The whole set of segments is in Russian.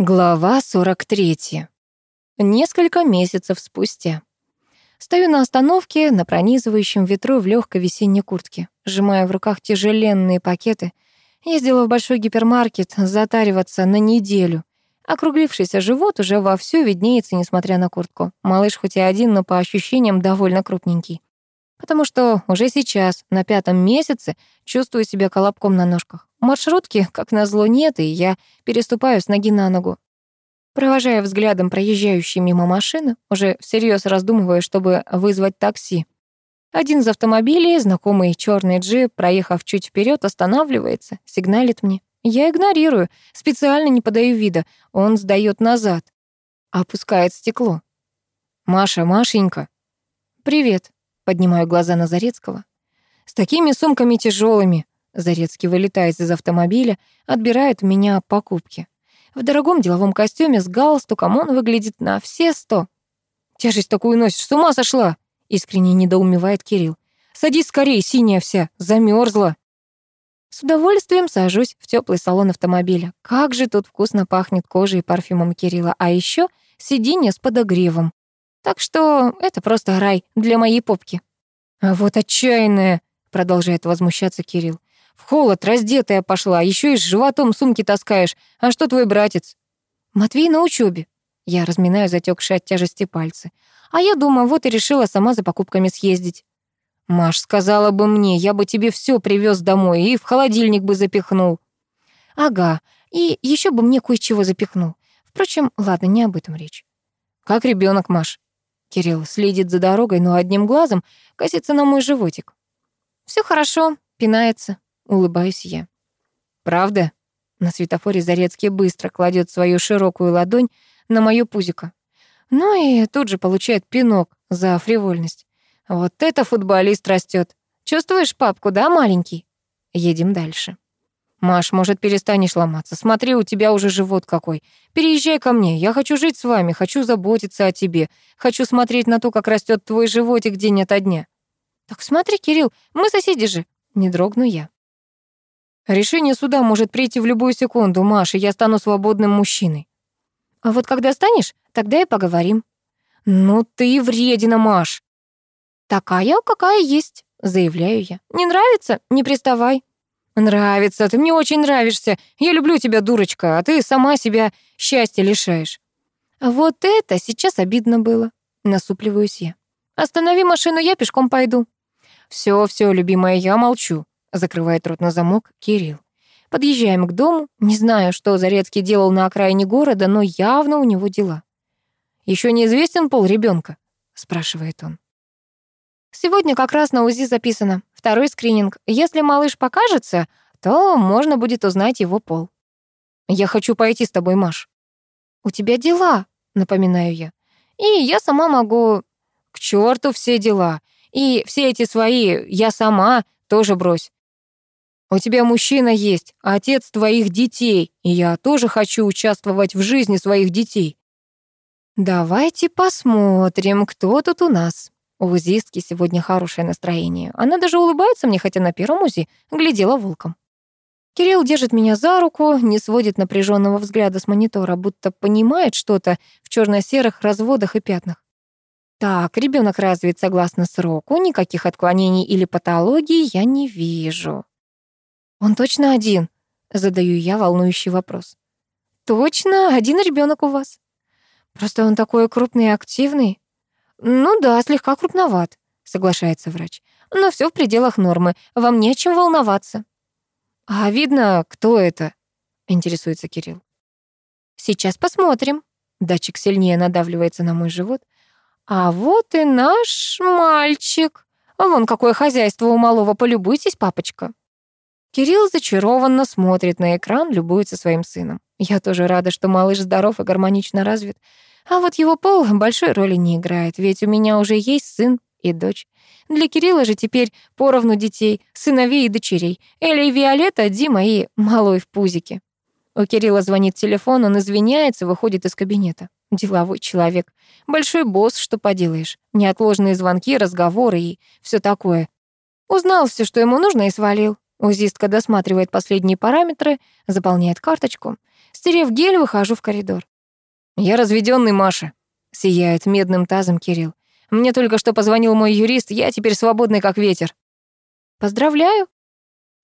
Глава 43. Несколько месяцев спустя. Стою на остановке на пронизывающем ветру в легкой весенней куртке, сжимая в руках тяжеленные пакеты. Ездила в большой гипермаркет затариваться на неделю. Округлившийся живот уже вовсю виднеется, несмотря на куртку. Малыш хоть и один, но по ощущениям довольно крупненький. Потому что уже сейчас, на пятом месяце, чувствую себя колобком на ножках. Маршрутки, как назло, нет, и я переступаю с ноги на ногу. Провожая взглядом проезжающие мимо машины, уже всерьез раздумывая, чтобы вызвать такси. Один из автомобилей, знакомый черный джип, проехав чуть вперед, останавливается, сигналит мне. Я игнорирую, специально не подаю вида. Он сдаёт назад. Опускает стекло. «Маша, Машенька». «Привет», — поднимаю глаза на Зарецкого. «С такими сумками тяжелыми. Зарецкий вылетает из автомобиля, отбирает у меня покупки. В дорогом деловом костюме с галстуком он выглядит на все сто. «Тяжесть такую носишь, с ума сошла!» — искренне недоумевает Кирилл. «Садись скорее, синяя вся, замерзла. С удовольствием сажусь в теплый салон автомобиля. Как же тут вкусно пахнет кожей и парфюмом Кирилла, а еще сиденье с подогревом. Так что это просто рай для моей попки. «А вот отчаянная!» — продолжает возмущаться Кирилл. В холод раздетая пошла, еще и с животом сумки таскаешь. А что твой братец? Матвей на учебе. Я разминаю затекшие от тяжести пальцы. А я думаю, вот и решила сама за покупками съездить. Маш, сказала бы мне, я бы тебе все привез домой и в холодильник бы запихнул. Ага, и еще бы мне кое-чего запихнул. Впрочем, ладно, не об этом речь. Как ребенок, Маш? Кирилл следит за дорогой, но одним глазом косится на мой животик. Все хорошо, пинается. Улыбаюсь я. «Правда?» На светофоре Зарецкий быстро кладет свою широкую ладонь на моё пузико. Ну и тут же получает пинок за фривольность. Вот это футболист растет. Чувствуешь папку, да, маленький? Едем дальше. Маш, может, перестанешь ломаться? Смотри, у тебя уже живот какой. Переезжай ко мне. Я хочу жить с вами, хочу заботиться о тебе. Хочу смотреть на то, как растет твой животик день ото дня. Так смотри, Кирилл, мы соседи же. Не дрогну я. Решение суда может прийти в любую секунду, Маша, я стану свободным мужчиной. А вот когда станешь, тогда и поговорим. Ну ты вредина, Маш. Такая, какая есть, заявляю я. Не нравится? Не приставай. Нравится, ты мне очень нравишься. Я люблю тебя, дурочка, а ты сама себя счастья лишаешь. Вот это сейчас обидно было. Насупливаюсь я. Останови машину, я пешком пойду. Все, все, любимая, я молчу. Закрывает рот на замок Кирилл. Подъезжаем к дому. Не знаю, что Зарецкий делал на окраине города, но явно у него дела. Еще неизвестен пол ребенка? спрашивает он. Сегодня как раз на УЗИ записано. Второй скрининг. Если малыш покажется, то можно будет узнать его пол. Я хочу пойти с тобой, Маш. У тебя дела, напоминаю я. И я сама могу... К черту все дела. И все эти свои «я сама» тоже брось. У тебя мужчина есть, отец твоих детей, и я тоже хочу участвовать в жизни своих детей. Давайте посмотрим, кто тут у нас. У УЗИстки сегодня хорошее настроение. Она даже улыбается мне, хотя на первом УЗИ глядела волком. Кирилл держит меня за руку, не сводит напряженного взгляда с монитора, будто понимает что-то в черно серых разводах и пятнах. Так, ребенок развит согласно сроку, никаких отклонений или патологий я не вижу. «Он точно один?» — задаю я волнующий вопрос. «Точно, один ребенок у вас. Просто он такой крупный и активный». «Ну да, слегка крупноват», — соглашается врач. «Но все в пределах нормы, вам не о чем волноваться». «А видно, кто это?» — интересуется Кирилл. «Сейчас посмотрим». Датчик сильнее надавливается на мой живот. «А вот и наш мальчик. Вон какое хозяйство у малого, полюбуйтесь, папочка». Кирилл зачарованно смотрит на экран, любуется своим сыном. Я тоже рада, что малыш здоров и гармонично развит. А вот его пол большой роли не играет, ведь у меня уже есть сын и дочь. Для Кирилла же теперь поровну детей, сыновей и дочерей. Эля и Виолетта, Дима и малой в пузике. У Кирилла звонит телефон, он извиняется, выходит из кабинета. Деловой человек. Большой босс, что поделаешь. Неотложные звонки, разговоры и все такое. Узнал все, что ему нужно, и свалил. Узистка досматривает последние параметры, заполняет карточку. Стерев гель, выхожу в коридор. «Я разведенный, Маша», — сияет медным тазом Кирилл. «Мне только что позвонил мой юрист, я теперь свободный, как ветер». «Поздравляю»,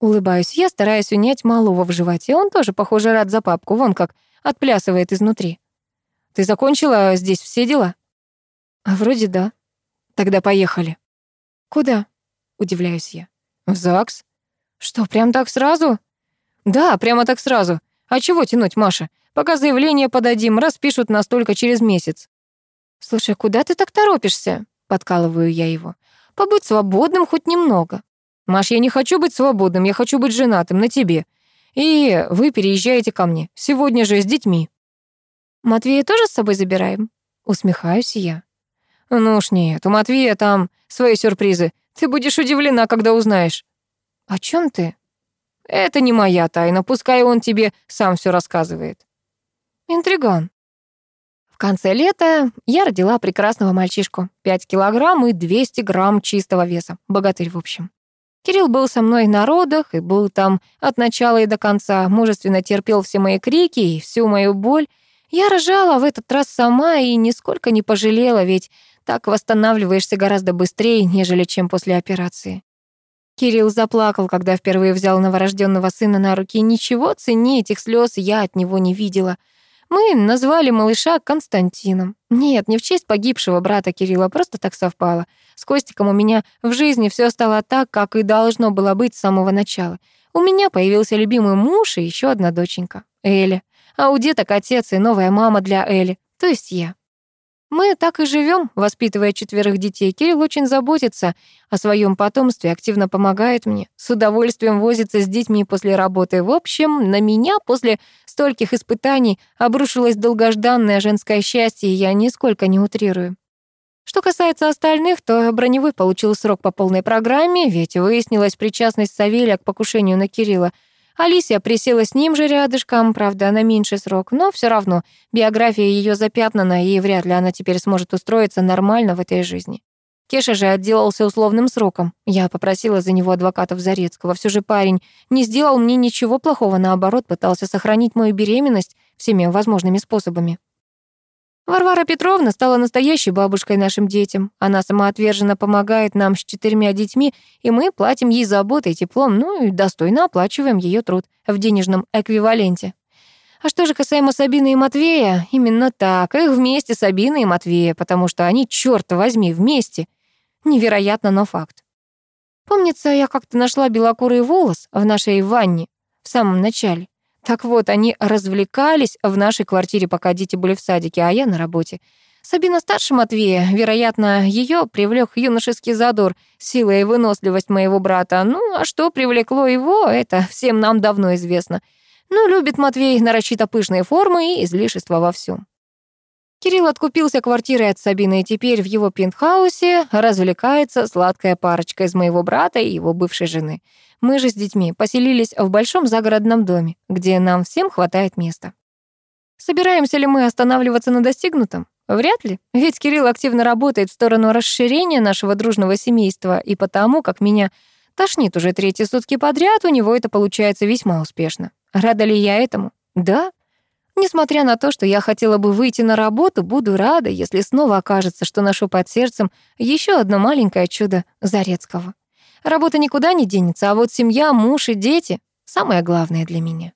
Улыбаюсь я, стараясь унять малого в животе. Он тоже, похоже, рад за папку. Вон как отплясывает изнутри. Ты закончила здесь все дела? А вроде да. Тогда поехали. Куда? Удивляюсь я. В ЗАГС. Что, прям так сразу? Да, прямо так сразу. А чего тянуть, Маша? Пока заявление подадим, распишут нас только через месяц. Слушай, куда ты так торопишься? Подкалываю я его. Побудь свободным хоть немного. Маш, я не хочу быть свободным, я хочу быть женатым на тебе. И вы переезжаете ко мне. Сегодня же с детьми. Матвея тоже с собой забираем? Усмехаюсь я. Ну уж нет, у Матвея там свои сюрпризы. Ты будешь удивлена, когда узнаешь. О чем ты? Это не моя тайна, пускай он тебе сам все рассказывает. Интриган. В конце лета я родила прекрасного мальчишку. 5 килограмм и 200 грамм чистого веса. Богатырь, в общем. Кирилл был со мной на родах и был там от начала и до конца, мужественно терпел все мои крики и всю мою боль. Я рожала в этот раз сама и нисколько не пожалела, ведь так восстанавливаешься гораздо быстрее, нежели чем после операции. Кирилл заплакал, когда впервые взял новорожденного сына на руки. Ничего ценнее этих слез я от него не видела — мы назвали малыша Константином. Нет, не в честь погибшего брата Кирилла, просто так совпало. С Костиком у меня в жизни все стало так, как и должно было быть с самого начала. У меня появился любимый муж и еще одна доченька, Эля. А у деток отец и новая мама для Эли, то есть я. Мы так и живем, воспитывая четверых детей. Кирилл очень заботится о своем потомстве, активно помогает мне, с удовольствием возится с детьми после работы. В общем, на меня после стольких испытаний обрушилось долгожданное женское счастье, и я нисколько не утрирую. Что касается остальных, то Броневой получил срок по полной программе, ведь выяснилась причастность Савелия к покушению на Кирилла — Алисия присела с ним же рядышком, правда, на меньший срок, но все равно биография ее запятнана, и вряд ли она теперь сможет устроиться нормально в этой жизни. Кеша же отделался условным сроком. Я попросила за него адвокатов Зарецкого. Все же парень не сделал мне ничего плохого, наоборот, пытался сохранить мою беременность всеми возможными способами. Варвара Петровна стала настоящей бабушкой нашим детям. Она самоотверженно помогает нам с четырьмя детьми, и мы платим ей заботой и теплом, ну и достойно оплачиваем ее труд в денежном эквиваленте. А что же касаемо Сабины и Матвея, именно так, их вместе Сабина и Матвея, потому что они, черт возьми, вместе. Невероятно, но факт. Помнится, я как-то нашла белокурый волос в нашей ванне в самом начале. Так вот, они развлекались в нашей квартире, пока дети были в садике, а я на работе. Сабина старше Матвея, вероятно, ее привлек юношеский задор, сила и выносливость моего брата. Ну, а что привлекло его, это всем нам давно известно. Но любит Матвей нарочито пышные формы и излишества во всем. Кирилл откупился квартирой от Сабины, и теперь в его пентхаусе развлекается сладкая парочка из моего брата и его бывшей жены. Мы же с детьми поселились в большом загородном доме, где нам всем хватает места. Собираемся ли мы останавливаться на достигнутом? Вряд ли, ведь Кирилл активно работает в сторону расширения нашего дружного семейства, и потому, как меня тошнит уже третьи сутки подряд, у него это получается весьма успешно. Рада ли я этому? Да. Несмотря на то, что я хотела бы выйти на работу, буду рада, если снова окажется, что ношу под сердцем еще одно маленькое чудо Зарецкого. Работа никуда не денется, а вот семья, муж и дети — самое главное для меня.